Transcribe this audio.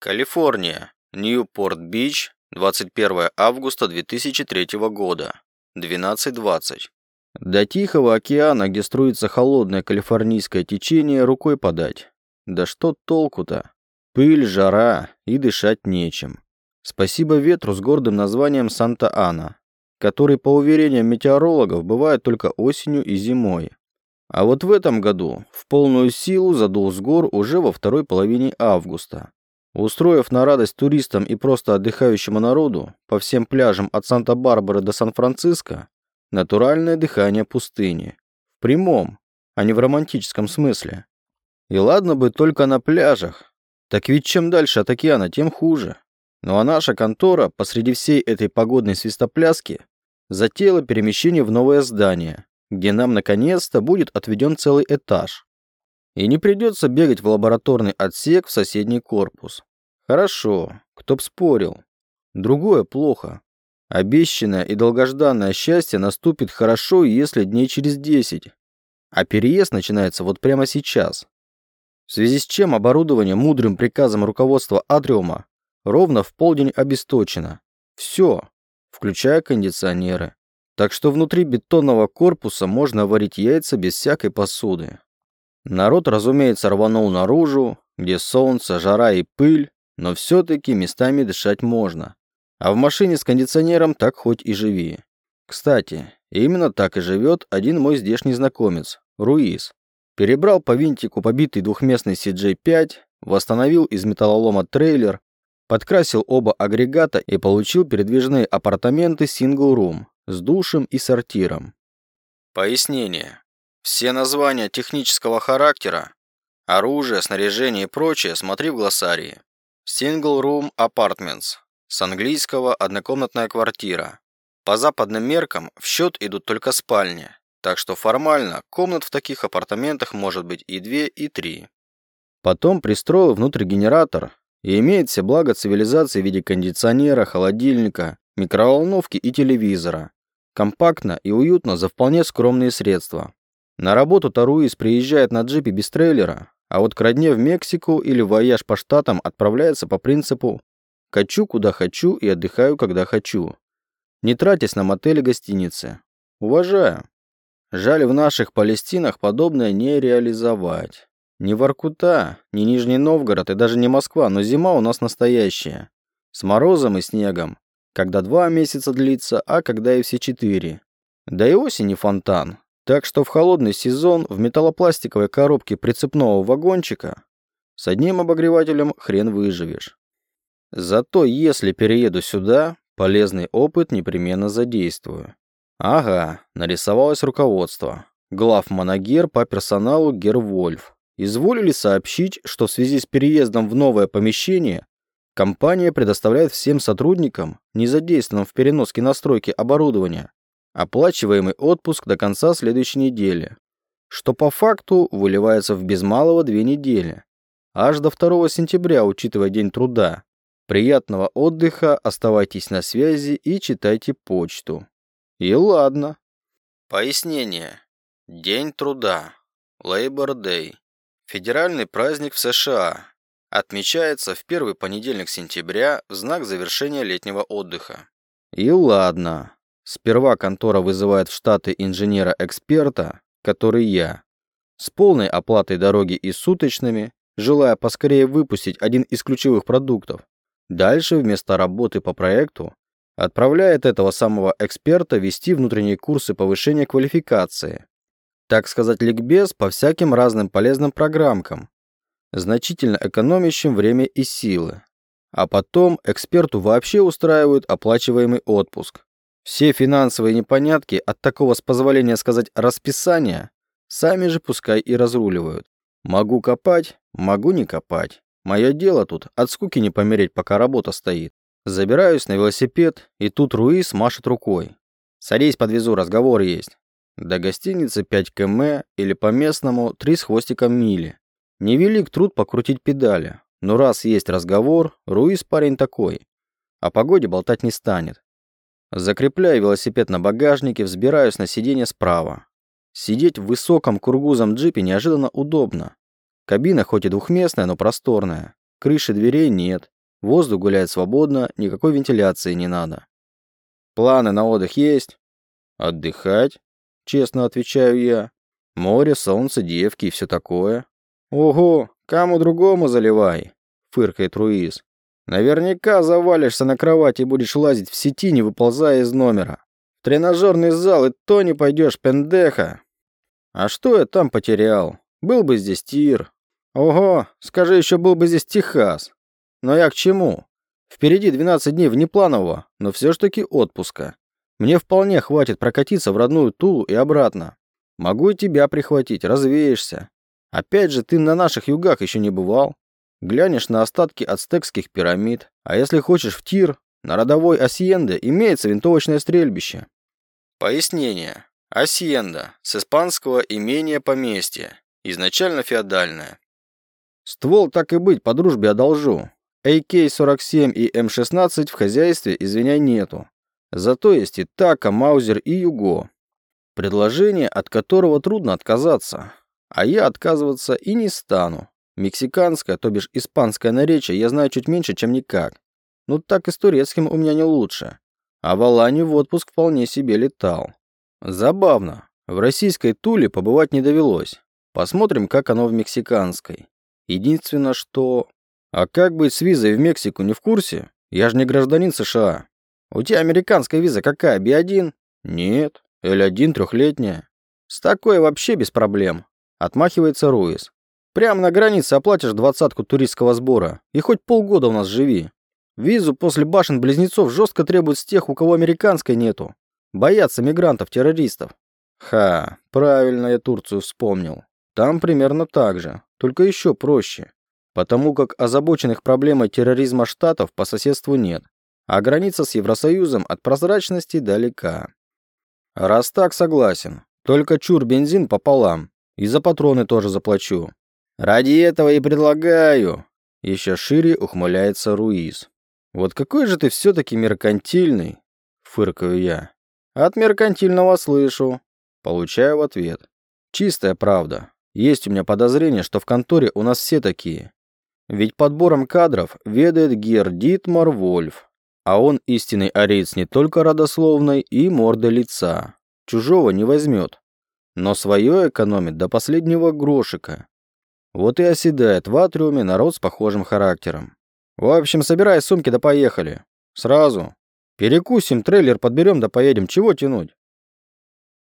Калифорния. Ньюпорт-Бич. 21 августа 2003 года. 12.20. До Тихого океана, где струится холодное калифорнийское течение, рукой подать. Да что толку-то? Пыль, жара и дышать нечем. Спасибо ветру с гордым названием Санта-Ана, который, по уверениям метеорологов, бывает только осенью и зимой. А вот в этом году в полную силу задул с гор уже во второй половине августа. Устроив на радость туристам и просто отдыхающему народу по всем пляжам от Санта-Барбары до Сан-Франциско натуральное дыхание пустыни. В прямом, а не в романтическом смысле. И ладно бы только на пляжах. Так ведь чем дальше от океана, тем хуже. Ну а наша контора посреди всей этой погодной свистопляски затеяла перемещение в новое здание, где нам наконец-то будет отведен целый этаж. И не придется бегать в лабораторный отсек в соседний корпус. Хорошо, кто б спорил. Другое плохо. Обещанное и долгожданное счастье наступит хорошо, если дней через десять. А переезд начинается вот прямо сейчас. В связи с чем оборудование мудрым приказом руководства Атриума ровно в полдень обесточено. Все, включая кондиционеры. Так что внутри бетонного корпуса можно варить яйца без всякой посуды. Народ, разумеется, рванул наружу, где солнце, жара и пыль, но все-таки местами дышать можно. А в машине с кондиционером так хоть и живи. Кстати, именно так и живет один мой здешний знакомец, Руис. Перебрал по винтику побитый двухместный CJ5, восстановил из металлолома трейлер, подкрасил оба агрегата и получил передвижные апартаменты Single Room с душем и сортиром. Пояснение. Все названия технического характера, оружие, снаряжение и прочее смотри в глоссарии. Single Room Apartments. С английского «однокомнатная квартира». По западным меркам в счет идут только спальни, так что формально комнат в таких апартаментах может быть и две, и три. Потом пристроил внутрь генератор и имеет все блага цивилизации в виде кондиционера, холодильника, микроволновки и телевизора. Компактно и уютно за вполне скромные средства. На работу Таруис приезжает на джипе без трейлера, а вот к родне в Мексику или вояж по штатам отправляется по принципу «качу куда хочу и отдыхаю когда хочу», не тратясь на мотели гостиницы. Уважаю. Жаль, в наших Палестинах подобное не реализовать. Ни Воркута, ни Нижний Новгород и даже не Москва, но зима у нас настоящая. С морозом и снегом. Когда два месяца длится, а когда и все четыре. Да и осень не фонтан. Так что в холодный сезон в металлопластиковой коробке прицепного вагончика с одним обогревателем хрен выживешь. Зато если перееду сюда, полезный опыт непременно задействую. Ага, нарисовалось руководство. Глав Моногер по персоналу Гервольф. Изволили сообщить, что в связи с переездом в новое помещение компания предоставляет всем сотрудникам, не задействованным в переноске настройки оборудования, оплачиваемый отпуск до конца следующей недели, что по факту выливается в без малого две недели, аж до 2 сентября, учитывая день труда. Приятного отдыха, оставайтесь на связи и читайте почту. И ладно. Пояснение. День труда. Labor Day. Федеральный праздник в США. Отмечается в первый понедельник сентября в знак завершения летнего отдыха. И ладно. Сперва контора вызывает в Штаты инженера-эксперта, который я, с полной оплатой дороги и суточными, желая поскорее выпустить один из ключевых продуктов. Дальше вместо работы по проекту отправляет этого самого эксперта вести внутренние курсы повышения квалификации. Так сказать, ликбез по всяким разным полезным программкам, значительно экономящим время и силы. А потом эксперту вообще устраивают оплачиваемый отпуск. Все финансовые непонятки от такого, с позволения сказать, расписания, сами же пускай и разруливают. Могу копать, могу не копать. Мое дело тут от скуки не помереть, пока работа стоит. Забираюсь на велосипед, и тут Руис машет рукой. «Садись, подвезу, разговор есть». До гостиницы 5 км или по-местному 3 с хвостиком мили. Невелик труд покрутить педали, но раз есть разговор, Руис парень такой. О погоде болтать не станет. Закрепляю велосипед на багажнике, взбираюсь на сиденье справа. Сидеть в высоком кургузом джипе неожиданно удобно. Кабина хоть и двухместная, но просторная. крыши дверей нет. Воздух гуляет свободно, никакой вентиляции не надо. Планы на отдых есть? Отдыхать? Честно отвечаю я. Море, солнце, девки и все такое. Ого, кому другому заливай, фыркает Руиз. Наверняка завалишься на кровать и будешь лазить в сети, не выползая из номера. В тренажерный зал и то не пойдешь, пендеха. А что я там потерял? Был бы здесь тир. Ого, скажи, еще был бы здесь Техас. Но я к чему? Впереди 12 дней внепланового, но все ж таки отпуска. Мне вполне хватит прокатиться в родную Тулу и обратно. Могу и тебя прихватить, развеешься. Опять же, ты на наших югах еще не бывал. Глянешь на остатки ацтекских пирамид. А если хочешь в тир, на родовой Асьенде имеется винтовочное стрельбище. Пояснение. Асьенда. С испанского имение поместье. Изначально феодальное. Ствол так и быть по дружбе одолжу. AK-47 и М16 в хозяйстве, извиняй, нету. Зато есть и Така, Маузер и Юго. Предложение, от которого трудно отказаться. А я отказываться и не стану. Мексиканское, то бишь испанское наречие я знаю чуть меньше, чем никак. Ну так и с турецким у меня не лучше. А в Алане в отпуск вполне себе летал. Забавно. В российской Туле побывать не довелось. Посмотрим, как оно в мексиканской. Единственное, что... А как быть с визой в Мексику, не в курсе? Я же не гражданин США. У тебя американская виза какая, Би-1? Нет, Л-1 трехлетняя. С такой вообще без проблем. Отмахивается Руис. Прямо на границе оплатишь двадцатку туристского сбора. И хоть полгода у нас живи. Визу после башен-близнецов жестко требуют с тех, у кого американской нету. Боятся мигрантов-террористов. Ха, правильно я Турцию вспомнил. Там примерно так же, только еще проще. Потому как озабоченных проблемой терроризма штатов по соседству нет, а граница с Евросоюзом от прозрачности далека. Раз так, согласен. Только чур бензин пополам. И за патроны тоже заплачу. Ради этого и предлагаю. Еще шире ухмыляется Руиз. Вот какой же ты все-таки меркантильный, фыркаю я. От меркантильного слышу. Получаю в ответ. Чистая правда. Есть у меня подозрение, что в конторе у нас все такие. Ведь подбором кадров ведает Гер Дитмар Вольф, а он истинный ариец не только родословной и мордой лица. Чужого не возьмет, но свое экономит до последнего грошика. Вот и оседает в атриуме народ с похожим характером. В общем, собирай сумки да поехали. Сразу. Перекусим, трейлер подберем да поедем. Чего тянуть?